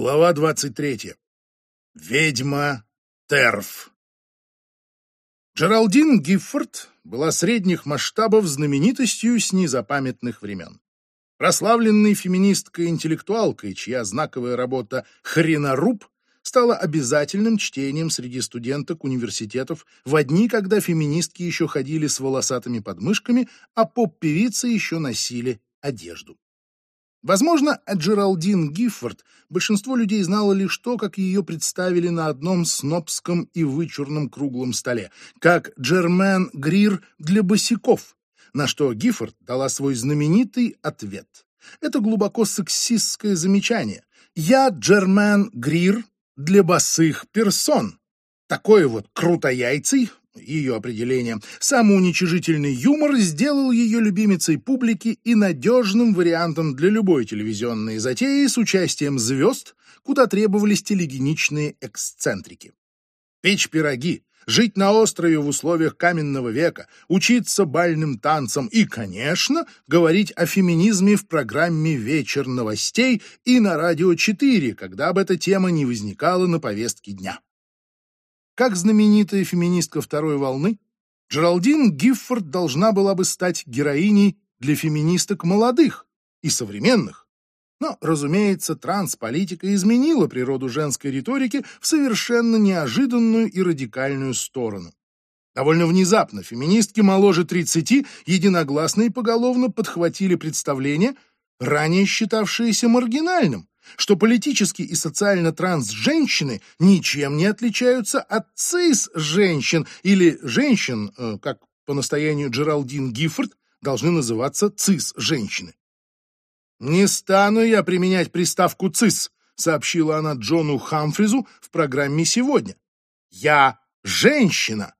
Глава 23. Ведьма Терф. Джералдин Гиффорд была средних масштабов знаменитостью с незапамятных времен. Прославленной феминисткой-интеллектуалкой, чья знаковая работа «Хреноруб» стала обязательным чтением среди студенток университетов в дни, когда феминистки еще ходили с волосатыми подмышками, а поп-певицы еще носили одежду. Возможно, о Джералдин Гиффорд большинство людей знало лишь то, как ее представили на одном снобском и вычурном круглом столе, как Джермен Грир для босиков, на что Гиффорд дала свой знаменитый ответ. Это глубоко сексистское замечание. «Я Джермен Грир для босых персон». Такой вот крутояйцей, ее определение, самоуничижительный юмор сделал ее любимицей публики и надежным вариантом для любой телевизионной затеи с участием звезд, куда требовались телегеничные эксцентрики. Печь пироги, жить на острове в условиях каменного века, учиться бальным танцам и, конечно, говорить о феминизме в программе «Вечер новостей» и на «Радио 4», когда бы эта тема не возникала на повестке дня. Как знаменитая феминистка второй волны, Джералдин Гиффорд должна была бы стать героиней для феминисток молодых и современных. Но, разумеется, трансполитика изменила природу женской риторики в совершенно неожиданную и радикальную сторону. Довольно внезапно феминистки моложе 30 единогласно и поголовно подхватили представление, ранее считавшееся маргинальным, что политически и социально транс-женщины ничем не отличаются от цис-женщин или женщин, э, как по настоянию Джералдин Гиффорд, должны называться цис-женщины. «Не стану я применять приставку «цис», — сообщила она Джону Хамфризу в программе «Сегодня». «Я женщина.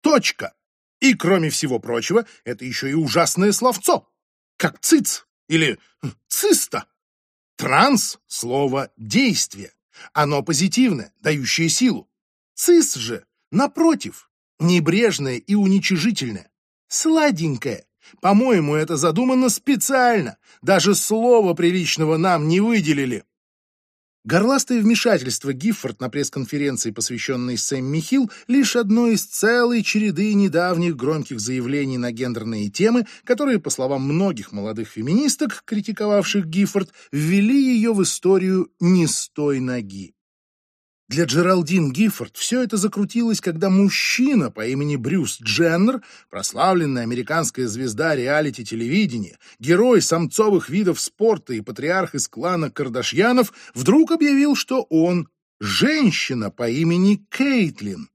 Точка. И, кроме всего прочего, это еще и ужасное словцо, как «циц» или «циста». Транс — слово «действие». Оно позитивное, дающее силу. Цис же, напротив, небрежное и уничижительное. Сладенькое. По-моему, это задумано специально. Даже слова приличного нам не выделили. Горластое вмешательство Гиффорд на пресс-конференции, посвященной Сэмми Хилл, лишь одно из целой череды недавних громких заявлений на гендерные темы, которые, по словам многих молодых феминисток, критиковавших Гиффорд, ввели ее в историю не с той ноги. Для Джералдин Гиффорд все это закрутилось, когда мужчина по имени Брюс Дженнер, прославленная американская звезда реалити-телевидения, герой самцовых видов спорта и патриарх из клана Кардашьянов, вдруг объявил, что он женщина по имени Кейтлин.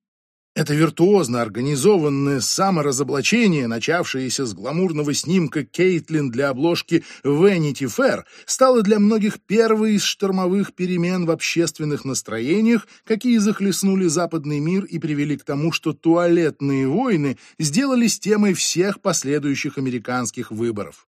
Это виртуозно организованное саморазоблачение, начавшееся с гламурного снимка Кейтлин для обложки Vanity Fair, стало для многих первой из штормовых перемен в общественных настроениях, какие захлестнули западный мир и привели к тому, что туалетные войны сделались темой всех последующих американских выборов.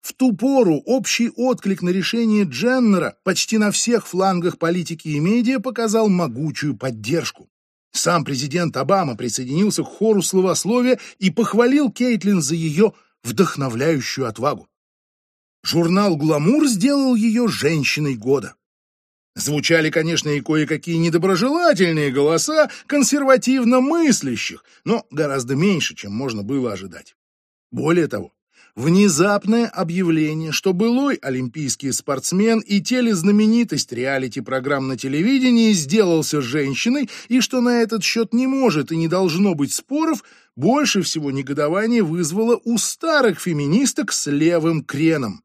В ту пору общий отклик на решение Дженнера почти на всех флангах политики и медиа показал могучую поддержку. Сам президент Обама присоединился к хору словословия и похвалил Кейтлин за ее вдохновляющую отвагу. Журнал «Гламур» сделал ее женщиной года. Звучали, конечно, и кое-какие недоброжелательные голоса консервативно мыслящих, но гораздо меньше, чем можно было ожидать. Более того, Внезапное объявление, что былой олимпийский спортсмен и телезнаменитость реалити-программ на телевидении сделался женщиной и что на этот счет не может и не должно быть споров, больше всего негодование вызвало у старых феминисток с левым креном.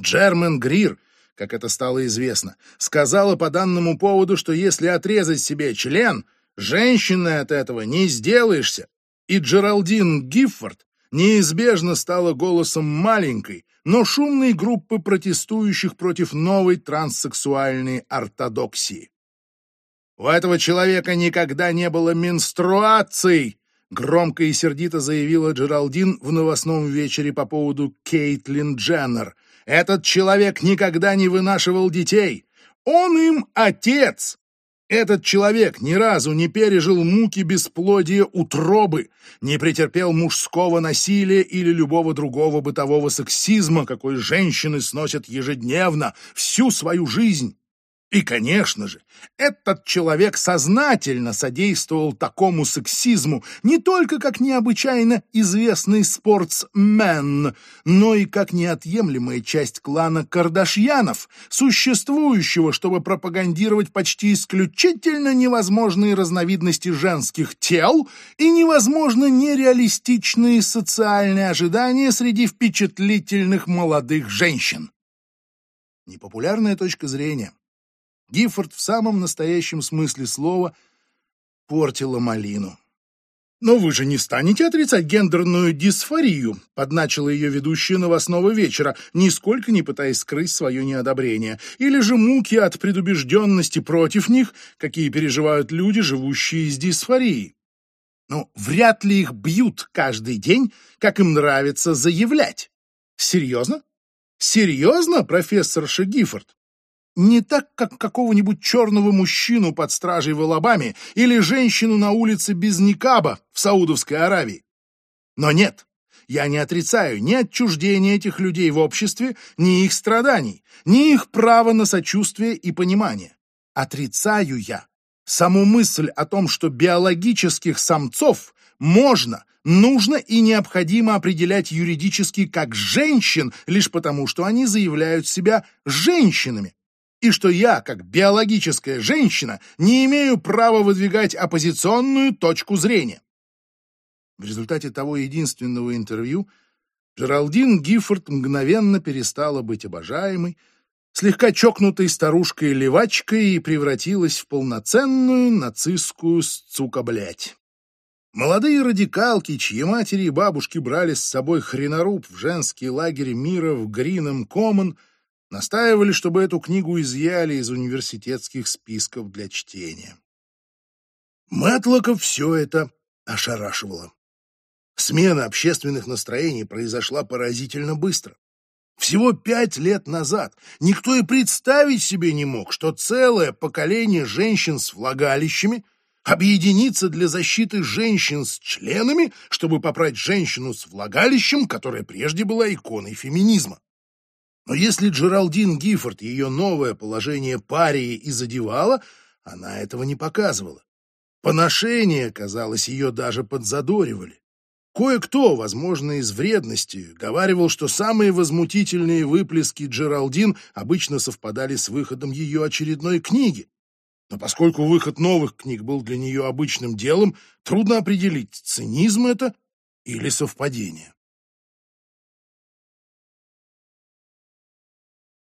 Джермен Грир, как это стало известно, сказала по данному поводу, что если отрезать себе член, женщиной от этого не сделаешься. И Джералдин Гиффорд неизбежно стала голосом маленькой, но шумной группы протестующих против новой транссексуальной ортодоксии. «У этого человека никогда не было менструаций!» Громко и сердито заявила Джералдин в новостном вечере по поводу Кейтлин Дженнер. «Этот человек никогда не вынашивал детей! Он им отец! Этот человек ни разу не пережил муки бесплодия утробы, не претерпел мужского насилия или любого другого бытового сексизма, какой женщины сносят ежедневно, всю свою жизнь. И, конечно же, этот человек сознательно содействовал такому сексизму не только как необычайно известный спортсмен, но и как неотъемлемая часть клана Кардашьянов, существующего, чтобы пропагандировать почти исключительно невозможные разновидности женских тел и невозможно нереалистичные социальные ожидания среди впечатлительных молодых женщин. Непопулярная точка зрения — Гиффорд в самом настоящем смысле слова портила малину. «Но вы же не станете отрицать гендерную дисфорию», подначила ее ведущая новостного вечера, нисколько не пытаясь скрыть свое неодобрение, или же муки от предубежденности против них, какие переживают люди, живущие с дисфорией. Но вряд ли их бьют каждый день, как им нравится заявлять. Серьезно? Серьезно, профессор Гиффорд? Не так, как какого-нибудь черного мужчину под стражей в Алабаме или женщину на улице без никаба в Саудовской Аравии. Но нет, я не отрицаю ни отчуждения этих людей в обществе, ни их страданий, ни их права на сочувствие и понимание. Отрицаю я саму мысль о том, что биологических самцов можно, нужно и необходимо определять юридически как женщин, лишь потому, что они заявляют себя женщинами и что я, как биологическая женщина, не имею права выдвигать оппозиционную точку зрения. В результате того единственного интервью Джералдин Гиффорд мгновенно перестала быть обожаемой, слегка чокнутой старушкой-левачкой и превратилась в полноценную нацистскую сцука-блядь. Молодые радикалки, чьи матери и бабушки брали с собой хреноруб в женский лагерь мира в Грином Коммон — настаивали, чтобы эту книгу изъяли из университетских списков для чтения. Мэтлоков все это ошарашивало. Смена общественных настроений произошла поразительно быстро. Всего пять лет назад никто и представить себе не мог, что целое поколение женщин с влагалищами объединится для защиты женщин с членами, чтобы попрать женщину с влагалищем, которая прежде была иконой феминизма. Но если Джералдин Гиффорд ее новое положение парии и задевало, она этого не показывала. Поношения, казалось, ее даже подзадоривали. Кое-кто, возможно, из вредности, говаривал, что самые возмутительные выплески Джералдин обычно совпадали с выходом ее очередной книги. Но поскольку выход новых книг был для нее обычным делом, трудно определить, цинизм это или совпадение.